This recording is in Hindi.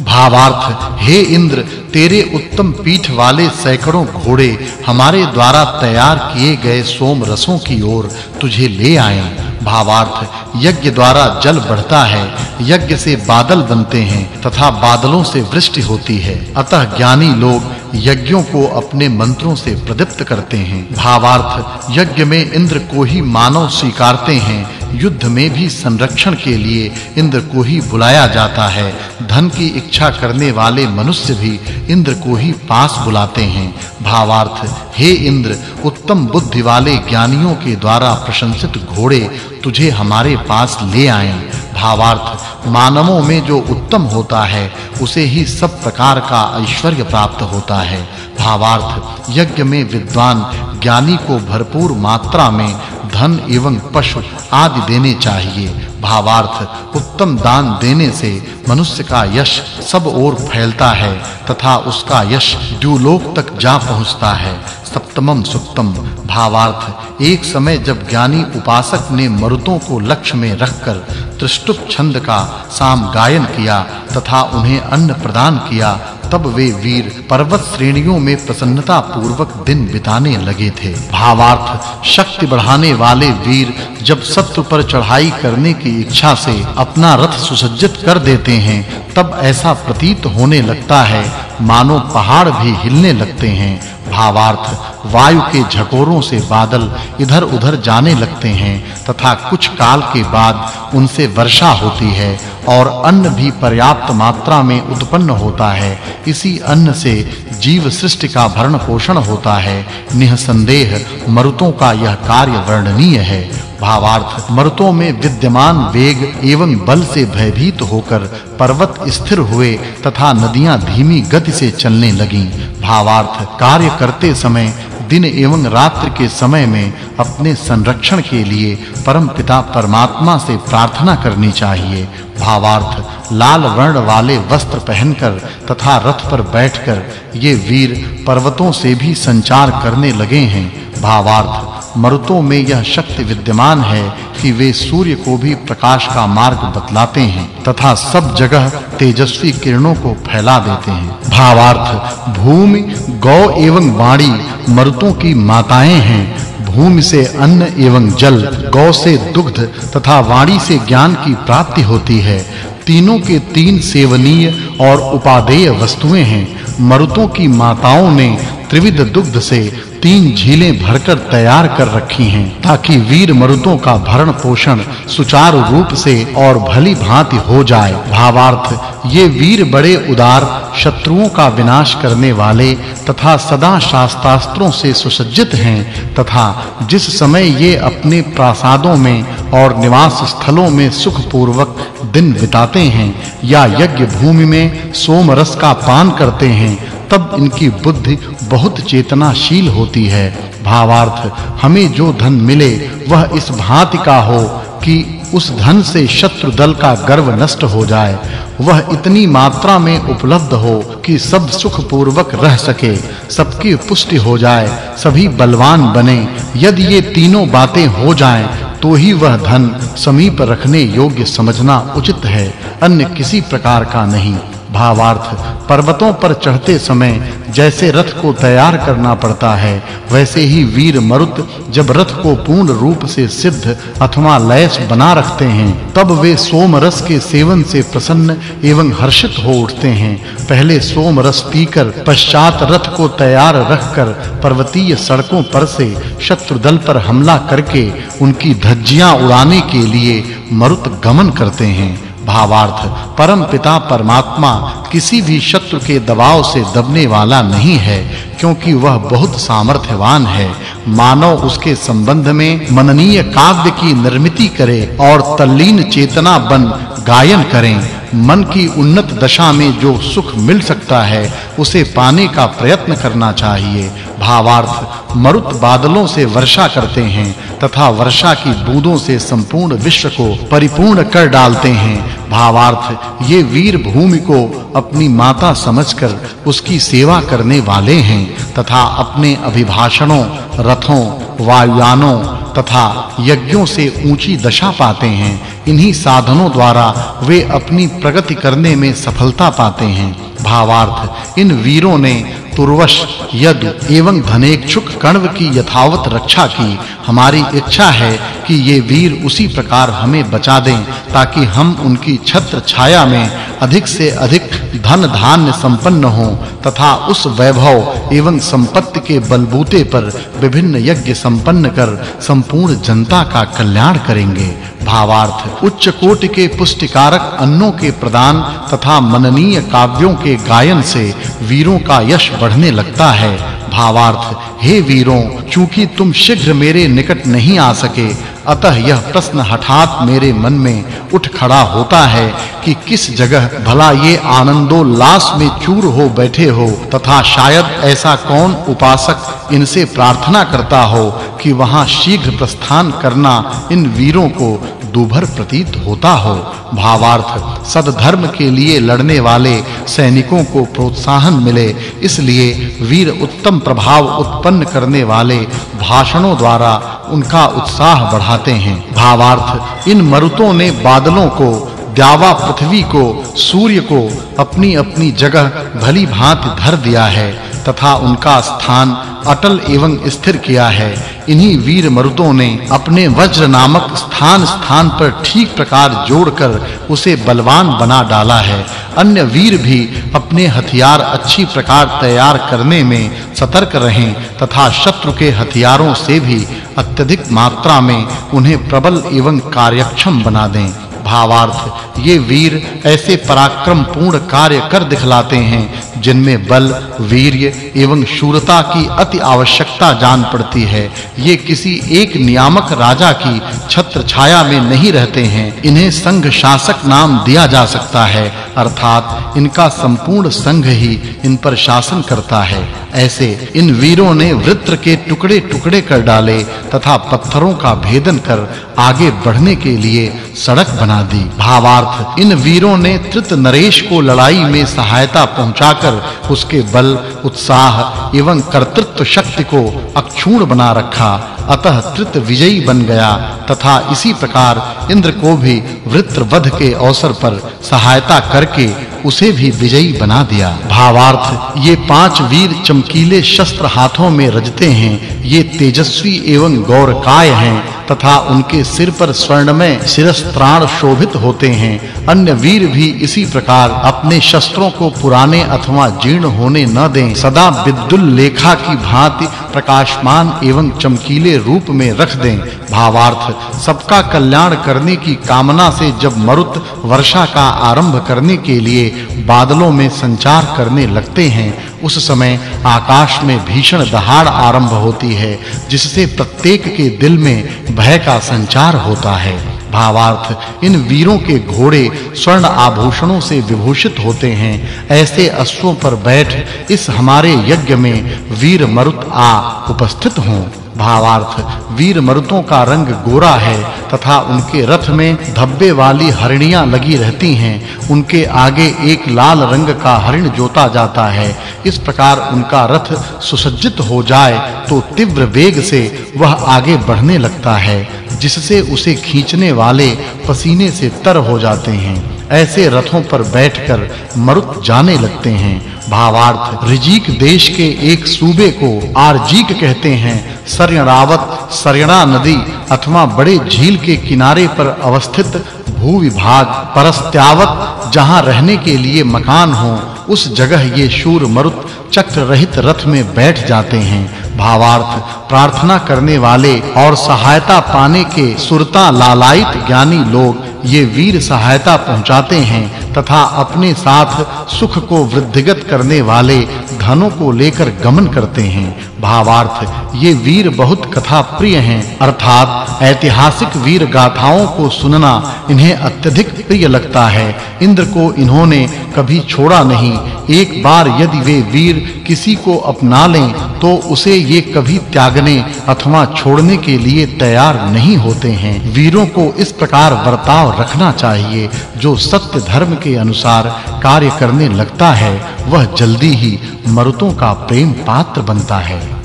भावार्थ, हे इंद्र, तेरे उत्तम पीठ वाले सैकड़ों घोड़े हमारे द्वारा तैयार किए गए सोम रसों की ओर तुझे ले आए भावार्थ। यज्ञ द्वारा जल बढ़ता है, यज्ञ से बादल बनते हैं तथा बादलों से वृष्टि होती है। अतः ज्ञानी लोग यज्ञों को अपने मंत्रों से प्रदीप्त करते हैं। भावार्थ, यज्ञ में इंद्र को ही मानव स्वीकारते हैं। युद्ध में भी संरक्षण के लिए इंद्र को ही बुलाया जाता है। धन की इच्छा करने वाले मनुष्य भी इंद्र को ही पास बुलाते हैं। भावार्थ, हे इंद्र, उत्तम बुद्धि वाले ज्ञानियों के द्वारा प्रशंसित घोड़े तुझे हमारे पास ले आए भावार्थ, मानवों में जो उत्तम होता है, उसे ही सब प्रकार का ऐश्वर्य प्राप्त होता है। भावार्थ, यज्ञ में विद्वान ज्ञानी को भरपूर मात्रा में धन एवं पशु आदि देने चाहिए। भावार्थ, उत्तम दान देने से मनुष्य का यश सब ओर फैलता है, तथा उसका यश द्युलोक तक जा पहुँचता है। सप्तमम सुक्तम। भावार्थ, एक समय जब ज्ञानी उपासक ने मरुतों को लक्ष्य में रखकर त्रिष्टुप छंद का साम गायन किया तथा उन्हें अन्न प्रदान किया, तब वे वीर पर्वत श्रेणियों में प्रसन्नता पूर्वक दिन बिताने लगे थे। भावार्थ, शक्ति बढ़ाने वाले वीर जब शत्रु पर चढ़ाई करने की इच्छा से अपना रथ सुसज्जित कर देते हैं, तब ऐसा प्रतीत होने लगता है, मानो पहाड़ भी हिलने लगते हैं। भावार्थ। वायु के झकोरों से बादल इधर-उधर जाने लगते हैं, तथा कुछ काल के बाद उनसे वर्षा होती है, और अन्न भी पर्याप्त मात्रा में उत्पन्न होता है। इसी अन्न से जीव सृष्टि का भरण पोषण होता है। निसंदेह मरुतों का यह कार्य वर्णनीय है। भावार्थ, मरुतों में विद्यमान वेग एवं बल से भयभीत होकर पर्वत स्थिर हुए तथा नदियाँ धीमी गति से चलने लगीं। भावार्थ, कार्य करते समय, दिन एवं रात्रि के समय में अपने संरक्षण के लिए परम पिता परमात्मा से प्रार्थना करनी चाहिए। भावार्थ, लाल वर्ण वाले वस्त्र पहनकर तथा रथ पर बैठकर ये वीर पर्वतों से भी संचार करने लगे हैं। भावार्थ मरुतों में यह शक्ति विद्यमान है कि वे सूर्य को भी प्रकाश का मार्ग बतलाते हैं तथा सब जगह तेजस्वी किरणों को फैला देते हैं। भावार्थ, भूमि, गौ एवं वाणी मरुतों की माताएँ हैं। भूमि से अन्न एवं जल, गौ से दुग्ध तथा वाणी से ज्ञान की प्राप्ति होती है। तीनों के तीन सेवनीय और उपादेय वस्तुएँ हैं। मरुतों की माताओं ने त्रिविध दुग्ध से तीन झीलें भरकर तैयार कर रखी हैं, ताकि वीर मरुतों का भरण पोषण सुचारू रूप से और भली भांति हो जाए। भावार्थ, ये वीर बड़े उदार, शत्रुओं का विनाश करने वाले तथा सदा शास्त्रास्त्रों से सुसज्जित हैं तथा जिस समय ये अपने प्रासादों में और निवास स्थलों में सुख पूर्वक दिन बिताते हैं या यज्ञ भूमि में सोम रस का पान करते हैं, तब इनकी बुद्धि बहुत चेतनाशील होती है। भावार्थ, हमें जो धन मिले, वह इस भांति का हो कि उस धन से शत्रु दल का गर्व नष्ट हो जाए। वह इतनी मात्रा में उपलब्ध हो कि सब सुख पूर्वक रह सके, सबकी पुष्टि हो जाए, सभी बलवान बने। यदि ये तीनों बातें हो जाएँ तो ही वह धन समीप रखने योग्य समझना उचित है, अन्य किसी प्रकार का नहीं। भावार्थ पर्वतों पर चढ़ते समय जैसे रथ को तैयार करना पड़ता है, वैसे ही वीर मरुत जब रथ को पूर्ण रूप से सिद्ध अथवा लयस बना रखते हैं, तब वे सोम रस के सेवन से प्रसन्न एवं हर्षित हो उठते हैं। पहले सोम रस पीकर पश्चात रथ को तैयार रखकर पर्वतीय सड़कों पर से शत्रु दल पर हमला करके उनकी धज्जियाँ उड़ाने के लिए मरुत गमन करते हैं। भावार्थ, परम पिता परमात्मा किसी भी शत्रु के दबाव से दबने वाला नहीं है, क्योंकि वह बहुत सामर्थ्यवान है। मानव उसके संबंध में मननीय काव्य की निर्मिति करे और तल्लीन चेतना बन गायन करें। मन की उन्नत दशा में जो सुख मिल सकता है, उसे पाने का प्रयत्न करना चाहिए। भावार्थ, मरुत बादलों से वर्षा करते हैं, तथा वर्षा की बूंदों से संपूर्ण विश्व को परिपूर्ण कर डालते हैं। भावार्थ, ये वीर भूमि को अपनी माता समझकर उसकी सेवा करने वाले हैं, तथा अपने अभिभाषणों, रथों, वायुयानों तथा यज्ञों से ऊँची दशा पाते हैं। इन्हीं साधनों द्वारा वे अपनी प्रगति करने में सफलता पाते हैं। भावार्थ, इन वीरों ने तुर्वश, यदु एवं धनेक्षुक कण्व की यथावत रक्षा की। हमारी इच्छा है कि ये वीर उसी प्रकार हमें बचा दें, ताकि हम उनकी छत्र छाया में अधिक से अधिक धन धान्य संपन्न हों तथा उस वैभव एवं संपत्ति के बलबूते पर विभिन्न यज्ञ संपन्न कर संपूर्ण जनता का कल्याण करेंगे। भावार्थ, उच्च कोटि के पुष्टिकारक अन्नों के प्रदान तथा मननीय काव्यों के गायन से वीरों का यश बढ़ने लगता है। भावार्थ, हे वीरों, चूँकि तुम शीघ्र मेरे निकट नहीं आ सके अतः यह प्रश्न हठात मेरे मन में उठ खड़ा होता है कि किस जगह भला ये आनंदोल्लास में चूर हो बैठे हो तथा शायद ऐसा कौन उपासक इनसे प्रार्थना करता हो कि वहाँ शीघ्र प्रस्थान करना इन वीरों को दुभर प्रतीत होता हो। भावार्थ, सदधर्म के लिए लड़ने वाले सैनिकों को प्रोत्साहन मिले, इसलिए वीर उत्तम प्रभाव उत्पन्न करने वाले भाषणों द्वारा उनका उत्साह बढ़ाते हैं। भावार्थ, इन मरुतों ने बादलों को, द्यावा पृथ्वी को, सूर्य को अपनी-अपनी जगह भली भांति धर दिया है। तथा उनका स्थान अटल एवं स्थिर किया है। इन्हीं वीर मरुदों ने अपने वज्र नामक स्थान स्थान पर ठीक प्रकार जोड़कर उसे बलवान बना डाला है। अन्य वीर भी अपने हथियार अच्छी प्रकार तैयार करने में सतर्क रहें तथा शत्रु के हथियारों से भी अत्यधिक मात्रा में उन्हें प्रबल एवं कार्यक्षम बना दें। भावार्थ। ये वीर ऐसे पराक्रम पूर्ण कार्य कर दिखलाते हैं, जिनमें बल, वीर्य एवं शूरता की अति आवश्यकता जान पड़ती है। ये किसी एक नियामक राजा की छत्र छाया में नहीं रहते हैं। इन्हें संघ शासक नाम दिया जा सकता है, अर्थात इनका संपूर्ण संघ ही इन पर शासन करता है। ऐसे इन वीरों ने वृत्र के टुकड़े-टुकड़े कर डाले तथा पत्थरों का भेदन कर आगे बढ़ने के लिए सड़क बना दी। भावार्थ, इन वीरों ने तृत नरेश को लड़ाई में सहायता पहुंचाकर उसके बल, उत्साह एवं कर्तृत्व शक्ति को अक्षुण बना रखा। अतः तृत विजयी बन गया तथा इसी प्रकार इंद्र को भी वृत्र वध के अवसर पर सहायता करके उसे भी विजयी बना दिया। भावार्थ, ये पाँच वीर चमकीले शस्त्र हाथों में रजते हैं, ये तेजस्वी एवं गौरकाय हैं। तथा उनके सिर पर स्वर्ण स्वर्णमय शिरस्त्राण शोभित होते हैं। अन्य वीर भी इसी प्रकार अपने शस्त्रों को पुराने अथवा जीर्ण होने न दें। सदा विद्युल लेखा की भांति प्रकाशमान एवं चमकीले रूप में रख दें। भावार्थ, सबका कल्याण करने की कामना से जब मरुत वर्षा का आरंभ करने के लिए बादलों में संचार करने लगते हैं, उस समय आकाश में भीषण दहाड़ आरंभ होती है, जिससे प्रत्येक के दिल में भय का संचार होता है। भावार्थ, इन वीरों के घोड़े स्वर्ण आभूषणों से विभूषित होते हैं। ऐसे अश्वों पर बैठ, इस हमारे यज्ञ में वीर मरुत आ उपस्थित हों। भावार्थ, वीर मरुतों का रंग गोरा है तथा उनके रथ में धब्बे वाली हरिणियाँ लगी रहती हैं। उनके आगे एक लाल रंग का हरिण जोता जाता है। इस प्रकार उनका रथ सुसज्जित हो जाए तो तीव्र वेग से वह आगे बढ़ने लगता है, जिससे उसे खींचने वाले पसीने से तर हो जाते हैं। ऐसे रथों पर बैठकर मरुत जाने लगते हैं। भावार्थ ऋजीक देश के एक सूबे को आरजीक कहते हैं। सरयणावत, सरयणा नदी अथवा बड़े झील के किनारे पर अवस्थित भूविभाग, परस्त्यावत, जहाँ रहने के लिए मकान हो उस जगह ये शूर मरुत चक्र रहित रथ में बैठ जाते हैं। भावार्थ, प्रार्थना करने वाले और सहायता पाने के सुरता लालायित ज्ञानी लोग ये वीर सहायता पहुंचाते हैं। तथा अपने साथ सुख को वृद्धिगत करने वाले धनों को लेकर गमन करते हैं। भावार्थ, ये वीर बहुत कथा प्रिय हैं, अर्थात ऐतिहासिक वीर गाथाओं को सुनना इन्हें अत्यधिक प्रिय लगता है। इंद्र को इन्होंने कभी छोड़ा नहीं। एक बार यदि वे वीर किसी को अपना लें तो उसे ये कभी त्यागने अथवा छोड़ने के लिए तैयार नहीं होते हैं। वीरों को इस प्रकार बर्ताव रखना चाहिए, जो सत्य धर्म के अनुसार कार्य करने लगता है, वह जल्दी ही मरुतों का प्रेम पात्र बनता है।